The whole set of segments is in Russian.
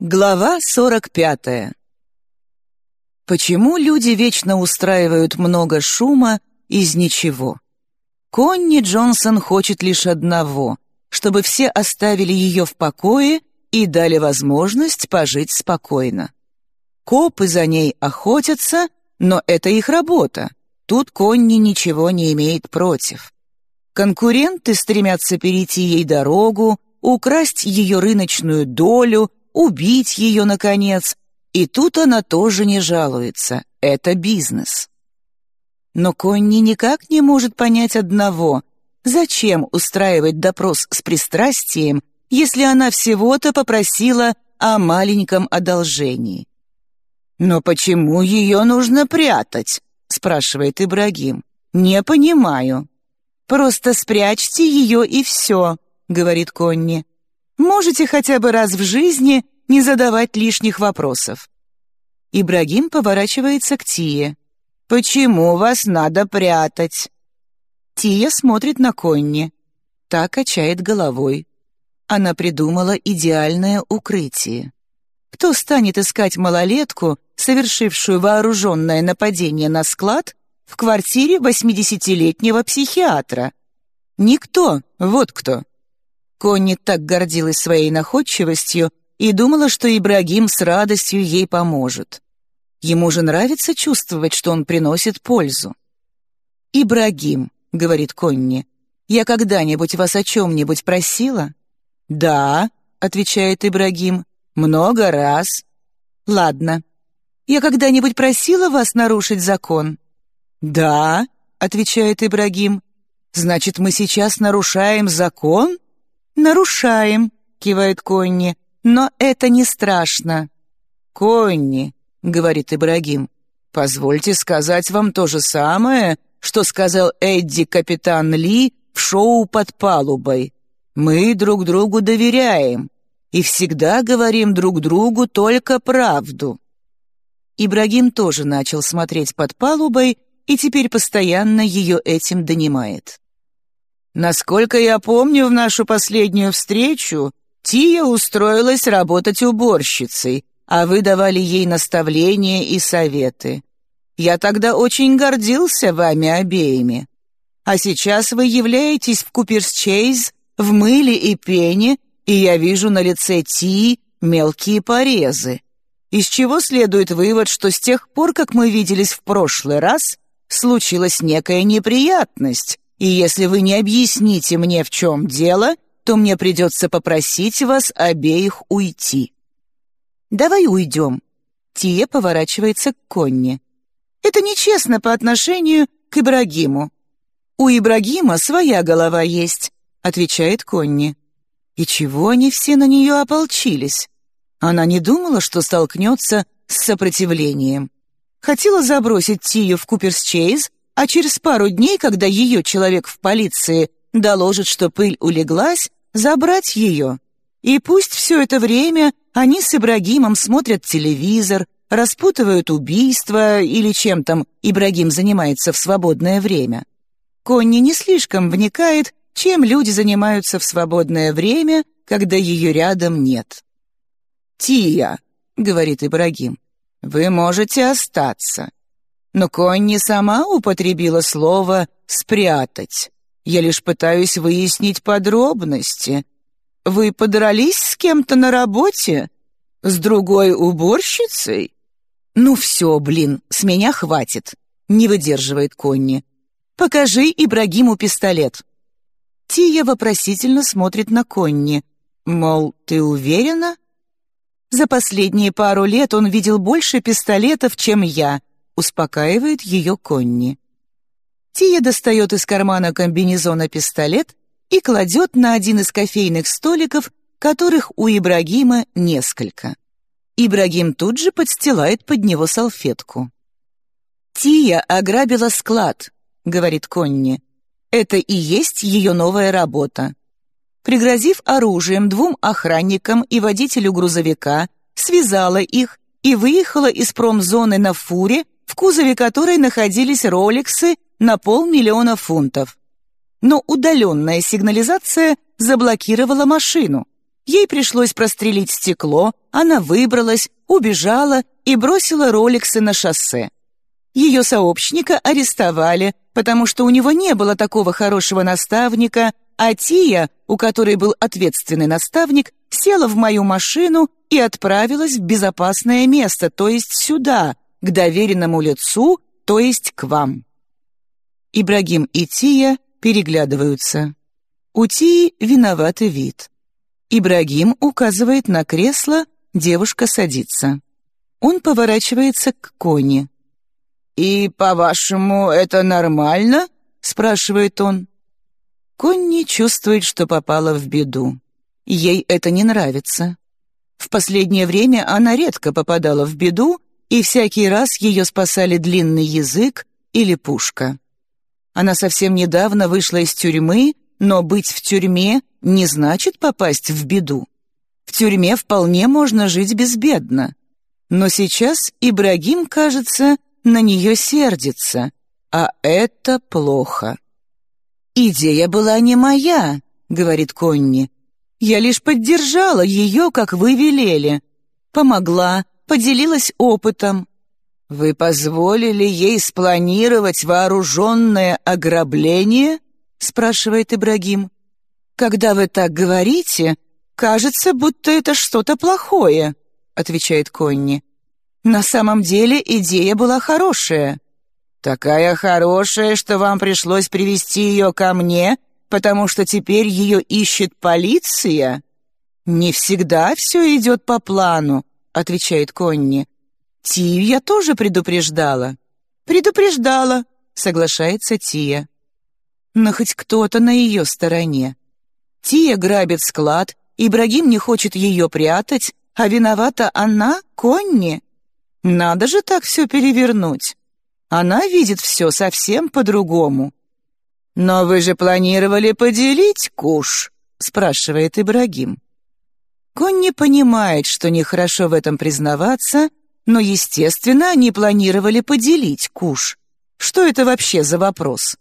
Глава 45. Почему люди вечно устраивают много шума из ничего? Конни Джонсон хочет лишь одного, чтобы все оставили ее в покое и дали возможность пожить спокойно. Копы за ней охотятся, но это их работа. Тут Конни ничего не имеет против. Конкуренты стремятся перейти ей дорогу, украсть ее рыночную долю, убить ее, наконец, и тут она тоже не жалуется. Это бизнес. Но Конни никак не может понять одного. Зачем устраивать допрос с пристрастием, если она всего-то попросила о маленьком одолжении? «Но почему ее нужно прятать?» — спрашивает Ибрагим. «Не понимаю». «Просто спрячьте ее и все», — говорит Конни. «Можете хотя бы раз в жизни не задавать лишних вопросов. Ибрагим поворачивается к Тие. «Почему вас надо прятать?» Тия смотрит на Конни. Та качает головой. Она придумала идеальное укрытие. Кто станет искать малолетку, совершившую вооруженное нападение на склад, в квартире восьмидесятилетнего психиатра? Никто, вот кто. Конни так гордилась своей находчивостью, и думала, что Ибрагим с радостью ей поможет. Ему же нравится чувствовать, что он приносит пользу. «Ибрагим», — говорит Конни, — «я когда-нибудь вас о чем-нибудь просила?» «Да», — отвечает Ибрагим, — «много раз». «Ладно. Я когда-нибудь просила вас нарушить закон?» «Да», — отвечает Ибрагим. «Значит, мы сейчас нарушаем закон?» «Нарушаем», — кивает Конни. Но это не страшно. «Конни», — говорит Ибрагим, — «позвольте сказать вам то же самое, что сказал Эдди Капитан Ли в шоу «Под палубой». Мы друг другу доверяем и всегда говорим друг другу только правду». Ибрагим тоже начал смотреть под палубой и теперь постоянно ее этим донимает. «Насколько я помню, в нашу последнюю встречу Тия устроилась работать уборщицей, а вы давали ей наставления и советы. Я тогда очень гордился вами обеими. А сейчас вы являетесь в Куперс-Чейз в мыле и пене, и я вижу на лице Ти мелкие порезы. Из чего следует вывод, что с тех пор, как мы виделись в прошлый раз, случилась некая неприятность, и если вы не объясните мне, в чем дело, то мне придется попросить вас обеих уйти». «Давай уйдем». Тия поворачивается к Конни. «Это нечестно по отношению к Ибрагиму». «У Ибрагима своя голова есть», — отвечает Конни. «И чего они все на нее ополчились?» Она не думала, что столкнется с сопротивлением. Хотела забросить Тию в Куперс-Чейз, а через пару дней, когда ее человек в полиции доложит, что пыль улеглась, забрать ее. И пусть все это время они с Ибрагимом смотрят телевизор, распутывают убийства или чем там Ибрагим занимается в свободное время. Конни не слишком вникает, чем люди занимаются в свободное время, когда ее рядом нет. «Тия», — говорит Ибрагим, — «вы можете остаться». Но Конни сама употребила слово «спрятать». Я лишь пытаюсь выяснить подробности. Вы подрались с кем-то на работе? С другой уборщицей? Ну все, блин, с меня хватит. Не выдерживает Конни. Покажи Ибрагиму пистолет. Тия вопросительно смотрит на Конни. Мол, ты уверена? За последние пару лет он видел больше пистолетов, чем я, успокаивает ее Конни. Тия достает из кармана комбинезона пистолет и кладет на один из кофейных столиков, которых у Ибрагима несколько. Ибрагим тут же подстилает под него салфетку. «Тия ограбила склад», — говорит Конни. «Это и есть ее новая работа». Пригрозив оружием двум охранникам и водителю грузовика, связала их и выехала из промзоны на фуре, кузове которой находились роликсы на полмиллиона фунтов. Но удаленная сигнализация заблокировала машину. Ей пришлось прострелить стекло, она выбралась, убежала и бросила роликсы на шоссе. Ее сообщника арестовали, потому что у него не было такого хорошего наставника, а Тия, у которой был ответственный наставник, села в мою машину и отправилась в безопасное место, то есть сюда, к доверенному лицу, то есть к вам. Ибрагим и Тия переглядываются. У Тии виноватый вид. Ибрагим указывает на кресло, девушка садится. Он поворачивается к Коне. «И, по-вашему, это нормально?» — спрашивает он. Конни чувствует, что попала в беду. Ей это не нравится. В последнее время она редко попадала в беду, и всякий раз ее спасали длинный язык или пушка. Она совсем недавно вышла из тюрьмы, но быть в тюрьме не значит попасть в беду. В тюрьме вполне можно жить безбедно. Но сейчас Ибрагим, кажется, на нее сердится, а это плохо. «Идея была не моя», — говорит Конни. «Я лишь поддержала ее, как вы велели. Помогла, поделилась опытом. Вы позволили ей спланировать вооруженное ограбление?» — спрашивает Ибрагим. «Когда вы так говорите, кажется, будто это что-то плохое», — отвечает Конни. «На самом деле идея была хорошая. Такая хорошая, что вам пришлось привести ее ко мне, потому что теперь ее ищет полиция?» «Не всегда все идет по плану», — отвечает Конни. «Тию я тоже предупреждала». «Предупреждала», — соглашается Тия. Но хоть кто-то на ее стороне. Тия грабит склад, Ибрагим не хочет ее прятать, а виновата она, Конни. Надо же так все перевернуть. Она видит все совсем по-другому. «Но вы же планировали поделить куш?» — спрашивает Ибрагим. Конни понимает, что нехорошо в этом признаваться, но, естественно, они планировали поделить куш. Что это вообще за вопрос?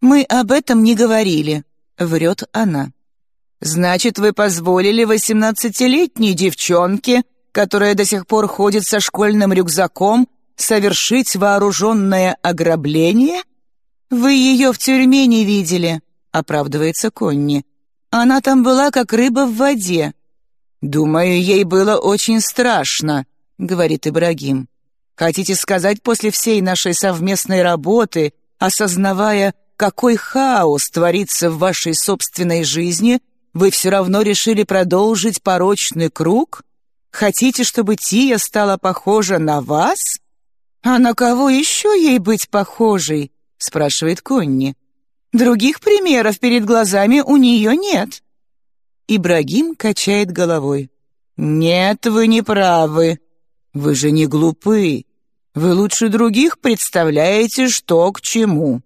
«Мы об этом не говорили», — врет она. «Значит, вы позволили восемнадцатилетней девчонке, которая до сих пор ходит со школьным рюкзаком, совершить вооруженное ограбление? Вы ее в тюрьме не видели», — оправдывается Конни. «Она там была, как рыба в воде». «Думаю, ей было очень страшно», — говорит Ибрагим. «Хотите сказать, после всей нашей совместной работы, осознавая, какой хаос творится в вашей собственной жизни, вы все равно решили продолжить порочный круг? Хотите, чтобы Тия стала похожа на вас? А на кого еще ей быть похожей? спрашивает Конни. Других примеров перед глазами у нее нет. Ибрагим качает головой. «Нет, вы не правы. Вы же не глупы. Вы лучше других представляете, что к чему.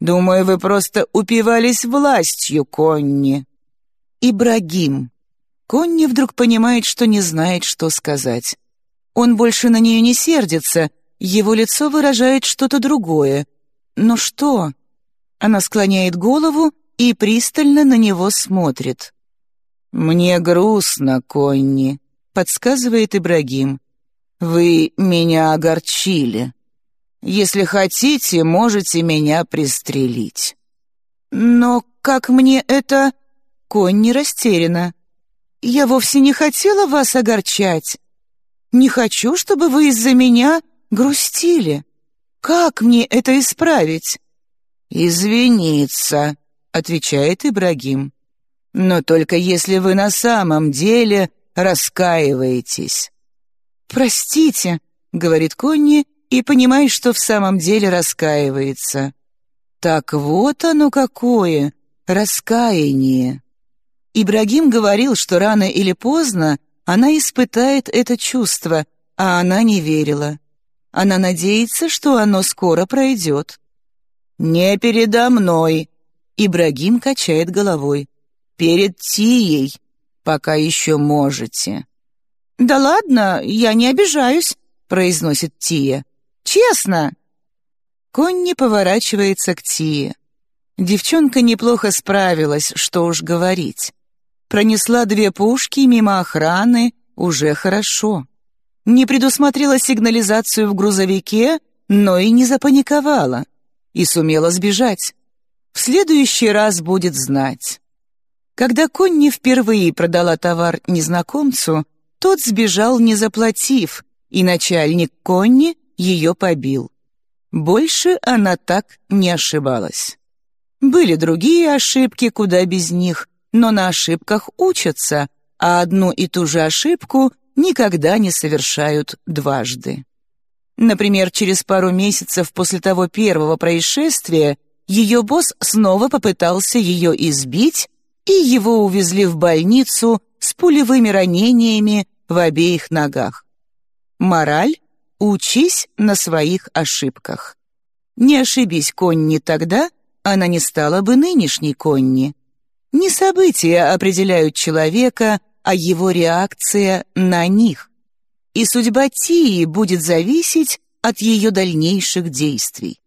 Думаю, вы просто упивались властью, Конни». «Ибрагим». Конни вдруг понимает, что не знает, что сказать. Он больше на нее не сердится, его лицо выражает что-то другое. Но что? Она склоняет голову и пристально на него смотрит. «Мне грустно, Конни», — подсказывает Ибрагим. «Вы меня огорчили». Если хотите, можете меня пристрелить». «Но как мне это...» Конь не растеряна. «Я вовсе не хотела вас огорчать. Не хочу, чтобы вы из-за меня грустили. Как мне это исправить?» «Извиниться», — отвечает Ибрагим. «Но только если вы на самом деле раскаиваетесь». «Простите», — говорит Конни и понимаешь, что в самом деле раскаивается. Так вот оно какое, раскаяние. Ибрагим говорил, что рано или поздно она испытает это чувство, а она не верила. Она надеется, что оно скоро пройдет. «Не передо мной», — Ибрагим качает головой. «Перед Тией, пока еще можете». «Да ладно, я не обижаюсь», — произносит Тия. Честно!» Конни поворачивается к Тие. Девчонка неплохо справилась, что уж говорить. Пронесла две пушки мимо охраны, уже хорошо. Не предусмотрела сигнализацию в грузовике, но и не запаниковала. И сумела сбежать. В следующий раз будет знать. Когда Конни впервые продала товар незнакомцу, тот сбежал, не заплатив, и начальник Конни ее побил. Больше она так не ошибалась. Были другие ошибки, куда без них, но на ошибках учатся, а одну и ту же ошибку никогда не совершают дважды. Например, через пару месяцев после того первого происшествия ее босс снова попытался ее избить, и его увезли в больницу с пулевыми ранениями в обеих ногах. Мораль — учись на своих ошибках. Не ошибись Конни тогда, она не стала бы нынешней Конни. Не события определяют человека, а его реакция на них. И судьба Тии будет зависеть от ее дальнейших действий.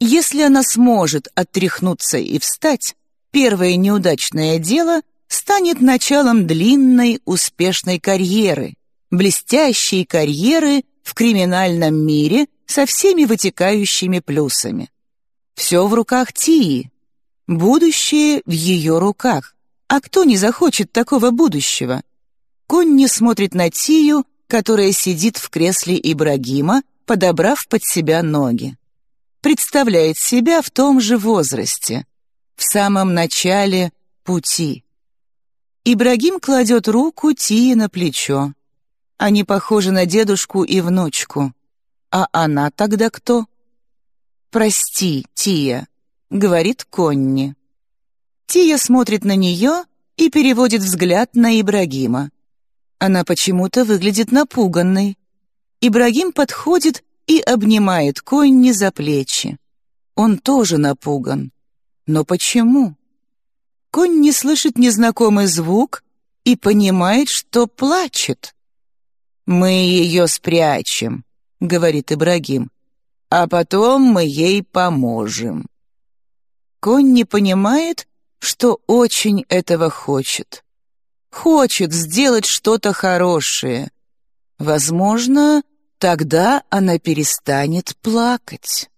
Если она сможет оттряхнуться и встать, первое неудачное дело станет началом длинной успешной карьеры, блестящей карьеры в криминальном мире со всеми вытекающими плюсами. Все в руках Тии, будущее в ее руках. А кто не захочет такого будущего? Конни смотрит на Тию, которая сидит в кресле Ибрагима, подобрав под себя ноги. Представляет себя в том же возрасте, в самом начале пути. Ибрагим кладет руку Тии на плечо. Они похожи на дедушку и внучку. А она тогда кто? «Прости, Тия», — говорит Конни. Тия смотрит на нее и переводит взгляд на Ибрагима. Она почему-то выглядит напуганной. Ибрагим подходит и обнимает Конни за плечи. Он тоже напуган. Но почему? Конни слышит незнакомый звук и понимает, что плачет. «Мы ее спрячем», — говорит Ибрагим, «а потом мы ей поможем». Конни понимает, что очень этого хочет. Хочет сделать что-то хорошее. Возможно, тогда она перестанет плакать.